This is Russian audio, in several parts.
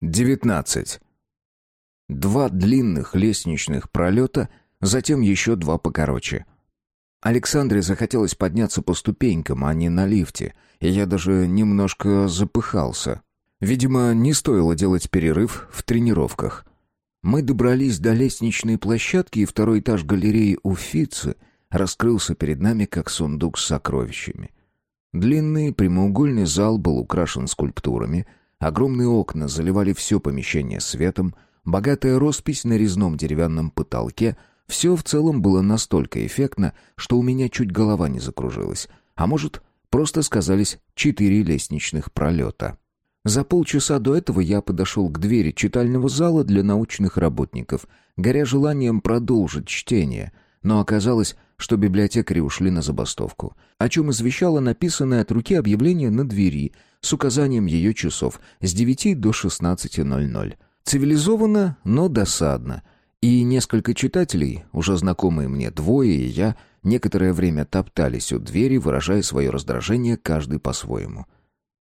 19. Два длинных лестничных пролета, затем еще два покороче. Александре захотелось подняться по ступенькам, а не на лифте, и я даже немножко запыхался. Видимо, не стоило делать перерыв в тренировках. Мы добрались до лестничной площадки, и второй этаж галереи Уфицы раскрылся перед нами, как сундук с сокровищами. Длинный прямоугольный зал был украшен скульптурами — Огромные окна заливали все помещение светом, богатая роспись на резном деревянном потолке — все в целом было настолько эффектно, что у меня чуть голова не закружилась. А может, просто сказались четыре лестничных пролета. За полчаса до этого я подошел к двери читального зала для научных работников, горя желанием продолжить чтение, но оказалось, что библиотекари ушли на забастовку, о чем извещало написанное от руки объявление на двери с указанием ее часов с 9 до 16.00. Цивилизованно, но досадно. И несколько читателей, уже знакомые мне двое и я, некоторое время топтались у двери, выражая свое раздражение каждый по-своему.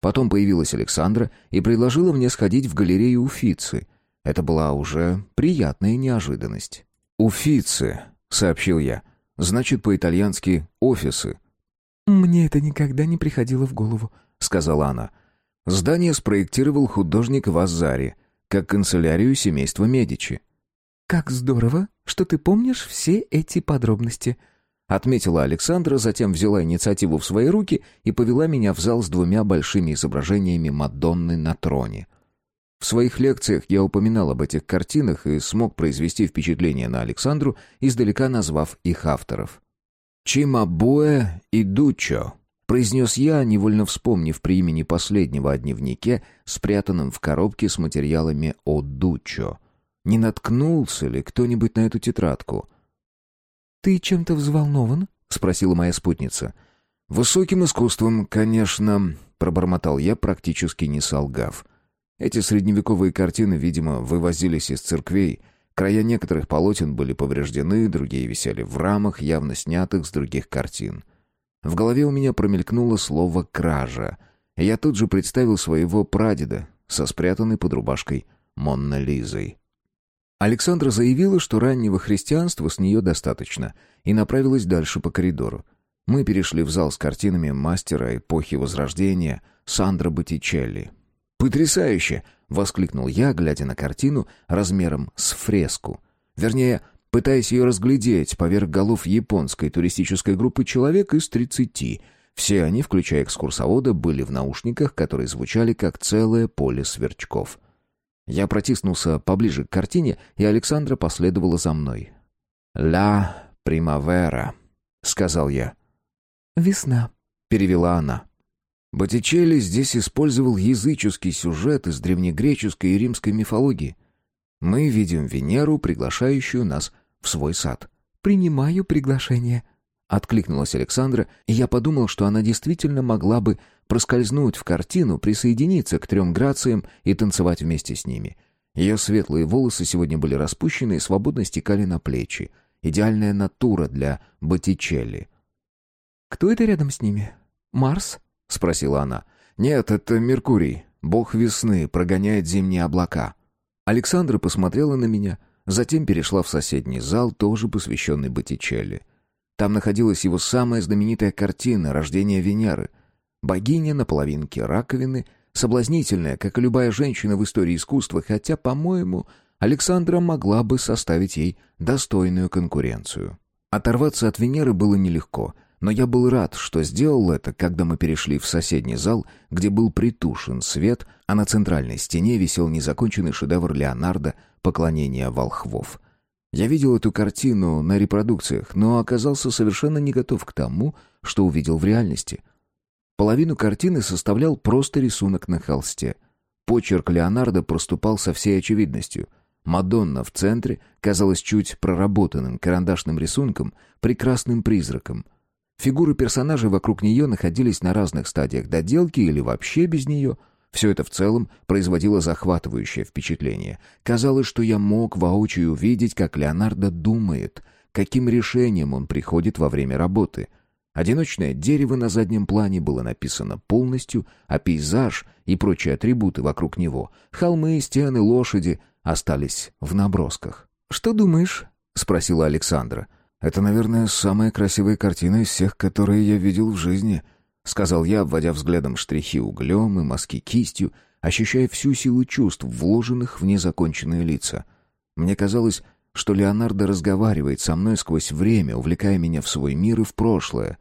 Потом появилась Александра и предложила мне сходить в галерею Уфицы. Это была уже приятная неожиданность. «Уфицы», — сообщил я, — значит по-итальянски «офисы». «Мне это никогда не приходило в голову», — сказала она. Здание спроектировал художник Вазари, как канцелярию семейства Медичи. «Как здорово, что ты помнишь все эти подробности», — отметила Александра, затем взяла инициативу в свои руки и повела меня в зал с двумя большими изображениями Мадонны на троне. В своих лекциях я упоминал об этих картинах и смог произвести впечатление на Александру, издалека назвав их авторов. Чимабуэ и Дучо произнес я, невольно вспомнив при имени последнего о дневнике, спрятанном в коробке с материалами о Дучо. Не наткнулся ли кто-нибудь на эту тетрадку? «Ты чем-то взволнован?» — спросила моя спутница. «Высоким искусством, конечно», — пробормотал я, практически не солгав. Эти средневековые картины, видимо, вывозились из церквей. Края некоторых полотен были повреждены, другие висели в рамах, явно снятых с других картин. В голове у меня промелькнуло слово «кража». Я тут же представил своего прадеда со спрятанной под рубашкой Монна Лизой. Александра заявила, что раннего христианства с нее достаточно, и направилась дальше по коридору. Мы перешли в зал с картинами мастера эпохи Возрождения Сандро Боттичелли. «Потрясающе!» — воскликнул я, глядя на картину размером с фреску. Вернее, пытаясь ее разглядеть поверх голов японской туристической группы человек из тридцати. Все они, включая экскурсовода, были в наушниках, которые звучали как целое поле сверчков. Я протиснулся поближе к картине, и Александра последовала за мной. «Ла примавера», — сказал я. «Весна», — перевела она. Боттичелли здесь использовал языческий сюжет из древнегреческой и римской мифологии. Мы видим Венеру, приглашающую нас в свой сад. «Принимаю приглашение», — откликнулась Александра, и я подумал, что она действительно могла бы проскользнуть в картину, присоединиться к трем грациям и танцевать вместе с ними. Ее светлые волосы сегодня были распущены и свободно стекали на плечи. Идеальная натура для Боттичелли. «Кто это рядом с ними? Марс?» — спросила она. «Нет, это Меркурий. Бог весны прогоняет зимние облака». Александра посмотрела на меня, Затем перешла в соседний зал, тоже посвященный Боттичелли. Там находилась его самая знаменитая картина «Рождение Венеры». Богиня на половинке раковины, соблазнительная, как и любая женщина в истории искусства, хотя, по-моему, Александра могла бы составить ей достойную конкуренцию. Оторваться от Венеры было нелегко — но я был рад, что сделал это, когда мы перешли в соседний зал, где был притушен свет, а на центральной стене висел незаконченный шедевр Леонардо «Поклонение волхвов». Я видел эту картину на репродукциях, но оказался совершенно не готов к тому, что увидел в реальности. Половину картины составлял просто рисунок на холсте. Почерк Леонардо проступал со всей очевидностью. Мадонна в центре казалась чуть проработанным карандашным рисунком, прекрасным призраком — Фигуры персонажей вокруг нее находились на разных стадиях доделки или вообще без нее. Все это в целом производило захватывающее впечатление. Казалось, что я мог воочию увидеть, как Леонардо думает, каким решением он приходит во время работы. Одиночное дерево на заднем плане было написано полностью, а пейзаж и прочие атрибуты вокруг него, холмы, стены, лошади, остались в набросках. «Что думаешь?» — спросила Александра. «Это, наверное, самая красивая картина из всех, которые я видел в жизни», — сказал я, обводя взглядом штрихи углем и мазки кистью, ощущая всю силу чувств, вложенных в незаконченные лица. Мне казалось, что Леонардо разговаривает со мной сквозь время, увлекая меня в свой мир и в прошлое.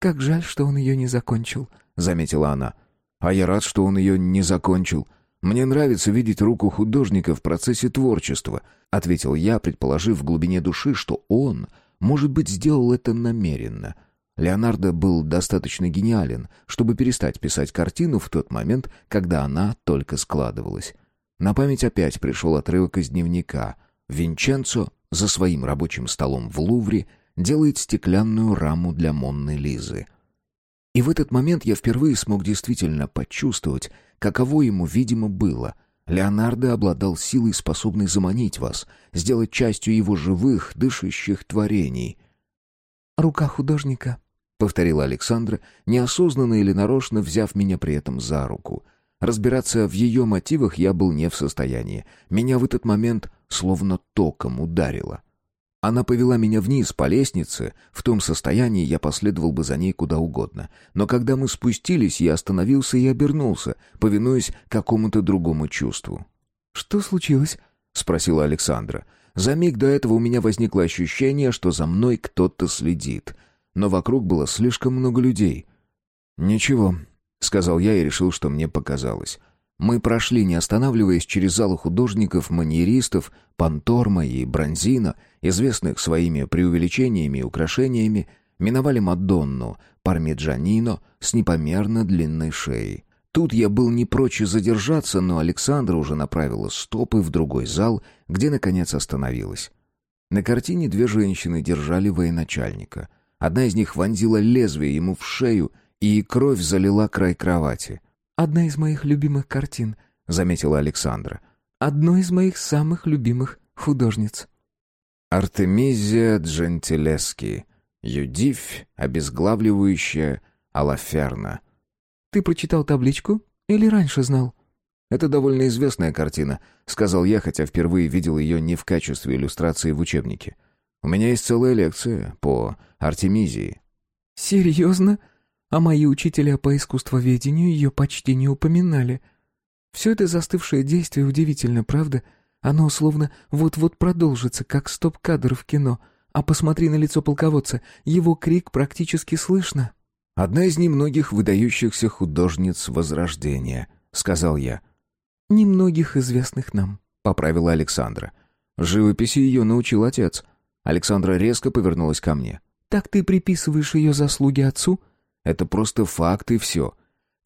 «Как жаль, что он ее не закончил», — заметила она. «А я рад, что он ее не закончил. Мне нравится видеть руку художника в процессе творчества», — ответил я, предположив в глубине души, что он, может быть, сделал это намеренно. Леонардо был достаточно гениален, чтобы перестать писать картину в тот момент, когда она только складывалась. На память опять пришел отрывок из дневника. Винченцо за своим рабочим столом в Лувре делает стеклянную раму для Монны Лизы. И в этот момент я впервые смог действительно почувствовать, каково ему, видимо, было. Леонардо обладал силой, способной заманить вас, сделать частью его живых, дышащих творений. «Рука художника», — повторила Александра, неосознанно или нарочно взяв меня при этом за руку. Разбираться в ее мотивах я был не в состоянии. Меня в этот момент словно током ударило. Она повела меня вниз по лестнице, в том состоянии я последовал бы за ней куда угодно. Но когда мы спустились, я остановился и обернулся, повинуясь какому-то другому чувству. «Что случилось?» — спросила Александра. За миг до этого у меня возникло ощущение, что за мной кто-то следит. Но вокруг было слишком много людей. «Ничего», — сказал я и решил, что мне показалось. Мы прошли, не останавливаясь, через залы художников, маньеристов, Панторма и Бронзина, известных своими преувеличениями и украшениями, миновали Мадонну, Пармиджанино с непомерно длинной шеей. Тут я был не прочь задержаться, но Александра уже направила стопы в другой зал, где, наконец, остановилась. На картине две женщины держали военачальника. Одна из них вонзила лезвие ему в шею, и кровь залила край кровати — «Одна из моих любимых картин», — заметила Александра. «Одной из моих самых любимых художниц». Артемизия Джентилески. Юдивь, обезглавливающая Алаферна. «Ты прочитал табличку или раньше знал?» «Это довольно известная картина», — сказал я, хотя впервые видел ее не в качестве иллюстрации в учебнике. «У меня есть целая лекция по Артемизии». «Серьезно?» А мои учителя по искусствоведению ее почти не упоминали. Все это застывшее действие удивительно, правда? Оно словно вот-вот продолжится, как стоп-кадр в кино. А посмотри на лицо полководца, его крик практически слышно. «Одна из немногих выдающихся художниц Возрождения», — сказал я. «Немногих известных нам», — поправила Александра. «Живописи ее научил отец». Александра резко повернулась ко мне. «Так ты приписываешь ее заслуги отцу?» Это просто факт и все».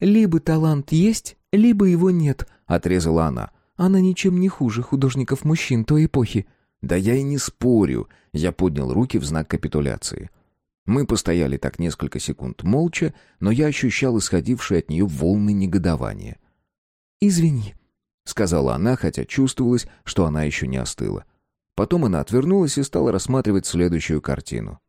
«Либо талант есть, либо его нет», — отрезала она. «Она ничем не хуже художников-мужчин той эпохи». «Да я и не спорю», — я поднял руки в знак капитуляции. Мы постояли так несколько секунд молча, но я ощущал исходившие от нее волны негодования. «Извини», — сказала она, хотя чувствовалось, что она еще не остыла. Потом она отвернулась и стала рассматривать следующую картину.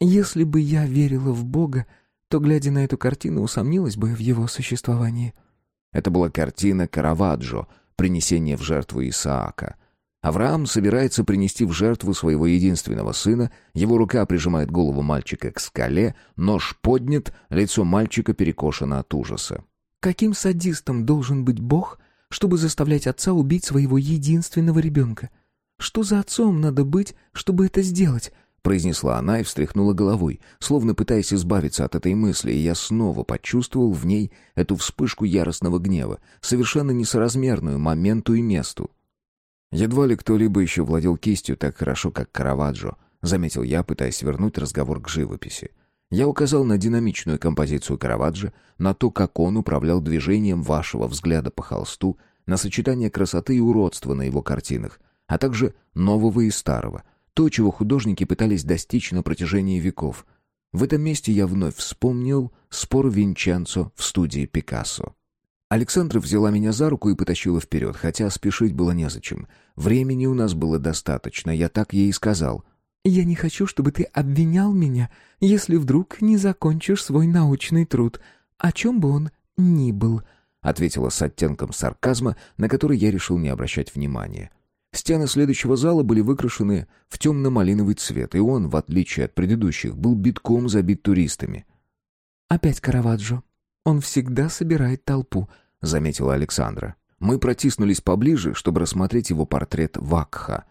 «Если бы я верила в Бога, то, глядя на эту картину, усомнилась бы в его существовании. Это была картина Караваджо «Принесение в жертву Исаака». Авраам собирается принести в жертву своего единственного сына, его рука прижимает голову мальчика к скале, нож поднят, лицо мальчика перекошено от ужаса. Каким садистом должен быть Бог, чтобы заставлять отца убить своего единственного ребенка? Что за отцом надо быть, чтобы это сделать? Произнесла она и встряхнула головой, словно пытаясь избавиться от этой мысли, и я снова почувствовал в ней эту вспышку яростного гнева, совершенно несоразмерную моменту и месту. Едва ли кто-либо еще владел кистью так хорошо, как Караваджо, заметил я, пытаясь вернуть разговор к живописи. Я указал на динамичную композицию Караваджо, на то, как он управлял движением вашего взгляда по холсту, на сочетание красоты и уродства на его картинах, а также нового и старого — то, чего художники пытались достичь на протяжении веков. В этом месте я вновь вспомнил спор Винченцо в студии Пикассо. Александра взяла меня за руку и потащила вперед, хотя спешить было незачем. Времени у нас было достаточно, я так ей и сказал. «Я не хочу, чтобы ты обвинял меня, если вдруг не закончишь свой научный труд, о чем бы он ни был», — ответила с оттенком сарказма, на который я решил не обращать внимания. Стены следующего зала были выкрашены в темно-малиновый цвет, и он, в отличие от предыдущих, был битком забит туристами. «Опять Караваджо. Он всегда собирает толпу», — заметила Александра. Мы протиснулись поближе, чтобы рассмотреть его портрет Вакха.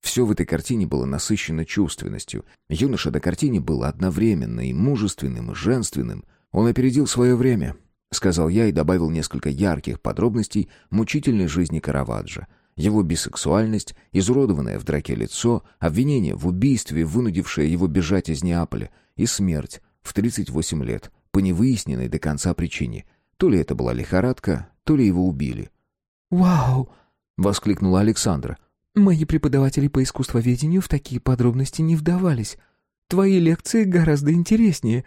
Все в этой картине было насыщено чувственностью. Юноша до картине был одновременно и мужественным, и женственным. Он опередил свое время, — сказал я и добавил несколько ярких подробностей мучительной жизни Караваджо. Его бисексуальность, изуродованное в драке лицо, обвинение в убийстве, вынудившее его бежать из Неаполя, и смерть в 38 лет, по невыясненной до конца причине. То ли это была лихорадка, то ли его убили. «Вау!» — воскликнула Александра. «Мои преподаватели по искусствоведению в такие подробности не вдавались. Твои лекции гораздо интереснее».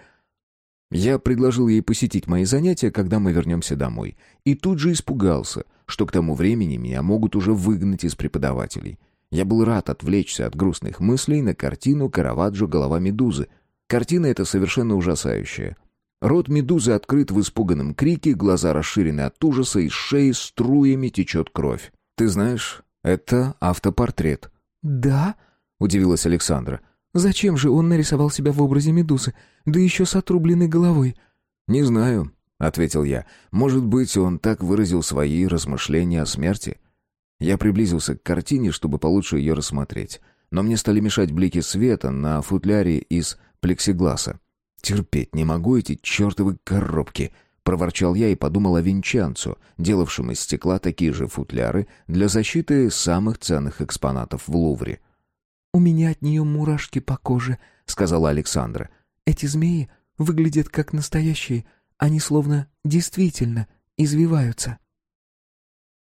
Я предложил ей посетить мои занятия, когда мы вернемся домой, и тут же испугался, что к тому времени меня могут уже выгнать из преподавателей. Я был рад отвлечься от грустных мыслей на картину Караваджо «Голова медузы». Картина эта совершенно ужасающая. Рот медузы открыт в испуганном крике, глаза расширены от ужаса, из шеи струями течет кровь. «Ты знаешь, это автопортрет». «Да?» — удивилась Александра. «Зачем же он нарисовал себя в образе медузы, да еще с отрубленной головой?» «Не знаю», — ответил я. «Может быть, он так выразил свои размышления о смерти?» Я приблизился к картине, чтобы получше ее рассмотреть. Но мне стали мешать блики света на футляре из плексигласа. «Терпеть не могу эти чертовы коробки!» — проворчал я и подумал о Винчанцо, делавшем из стекла такие же футляры для защиты самых ценных экспонатов в Лувре. «У меня от нее мурашки по коже», — сказала Александра. «Эти змеи выглядят как настоящие, они словно действительно извиваются».